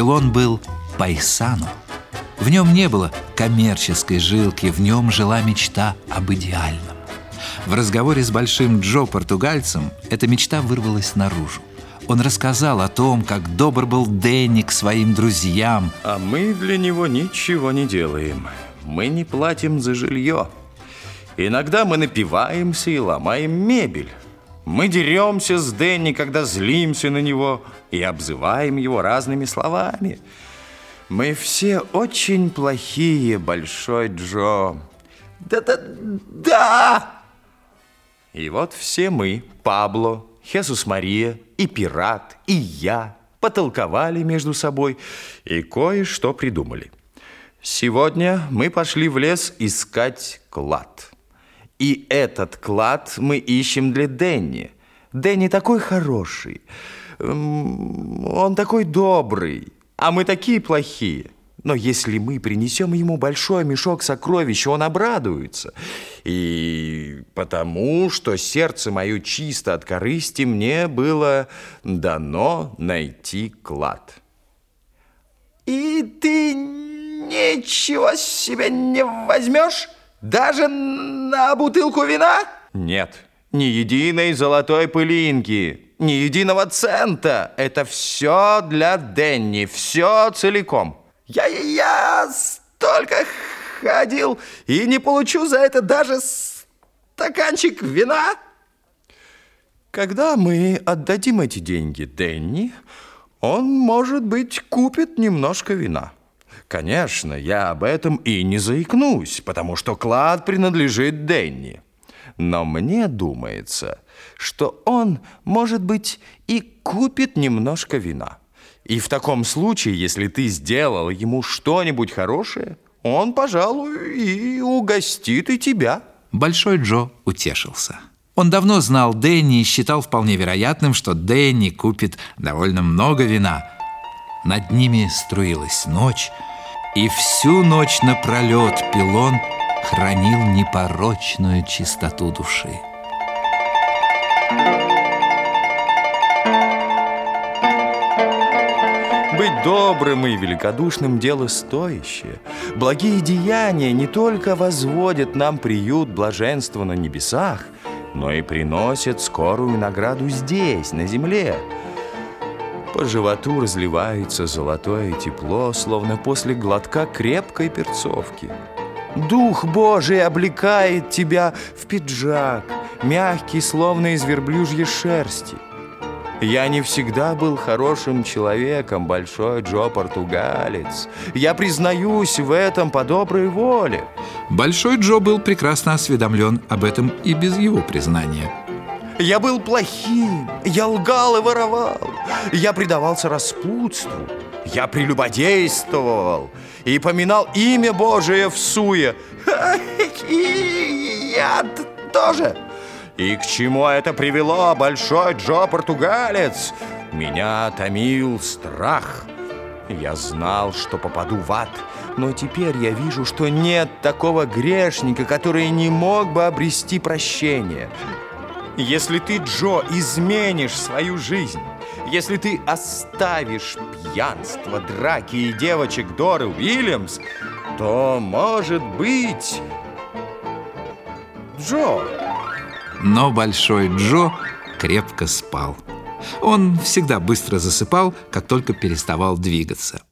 Пилон был пайсану. В нем не было коммерческой жилки, в нем жила мечта об идеальном. В разговоре с Большим Джо португальцем эта мечта вырвалась наружу. Он рассказал о том, как добр был Дэнни к своим друзьям. А мы для него ничего не делаем. Мы не платим за жилье. Иногда мы напиваемся и ломаем мебель. Мы деремся с Дэнни, когда злимся на него и обзываем его разными словами. Мы все очень плохие, Большой Джо. Да-да-да! И вот все мы, Пабло, Хесус Мария и Пират, и я, потолковали между собой и кое-что придумали. Сегодня мы пошли в лес искать клад. И этот клад мы ищем для Дэнни. Дэнни такой хороший, он такой добрый, а мы такие плохие – но если мы принесем ему большой мешок сокровищ, он обрадуется. И потому, что сердце мое чисто от корысти, мне было дано найти клад. И ты ничего себе не возьмешь? Даже на бутылку вина? Нет, ни единой золотой пылинки, ни единого цента. Это все для Денни, все целиком. Я, я столько ходил и не получу за это даже стаканчик вина. Когда мы отдадим эти деньги Денни, он, может быть, купит немножко вина. Конечно, я об этом и не заикнусь, потому что клад принадлежит Денни. Но мне думается, что он, может быть, и купит немножко вина. И в таком случае, если ты сделал ему что-нибудь хорошее, он, пожалуй, и угостит и тебя. Большой Джо утешился. Он давно знал Дэнни и считал вполне вероятным, что Дэнни купит довольно много вина. Над ними струилась ночь, и всю ночь напролет Пилон хранил непорочную чистоту души. Быть добрым и великодушным – дело стоящее. Благие деяния не только возводят нам приют блаженства на небесах, но и приносят скорую награду здесь, на земле. По животу разливается золотое тепло, словно после глотка крепкой перцовки. Дух Божий облекает тебя в пиджак, мягкий, словно из верблюжьей шерсти – я не всегда был хорошим человеком, большой Джо Португалец. Я признаюсь в этом по доброй воле. Большой Джо был прекрасно осведомлен об этом и без его признания. Я был плохим, я лгал и воровал, я предавался распутству, я прелюбодействовал и поминал имя Божие в суе. И я тоже. И к чему это привело, большой Джо Португалец? Меня томил страх. Я знал, что попаду в ад, но теперь я вижу, что нет такого грешника, который не мог бы обрести прощение. Если ты, Джо, изменишь свою жизнь, если ты оставишь пьянство, драки и девочек Доры Уильямс, то, может быть... Джо, но Большой Джо крепко спал. Он всегда быстро засыпал, как только переставал двигаться.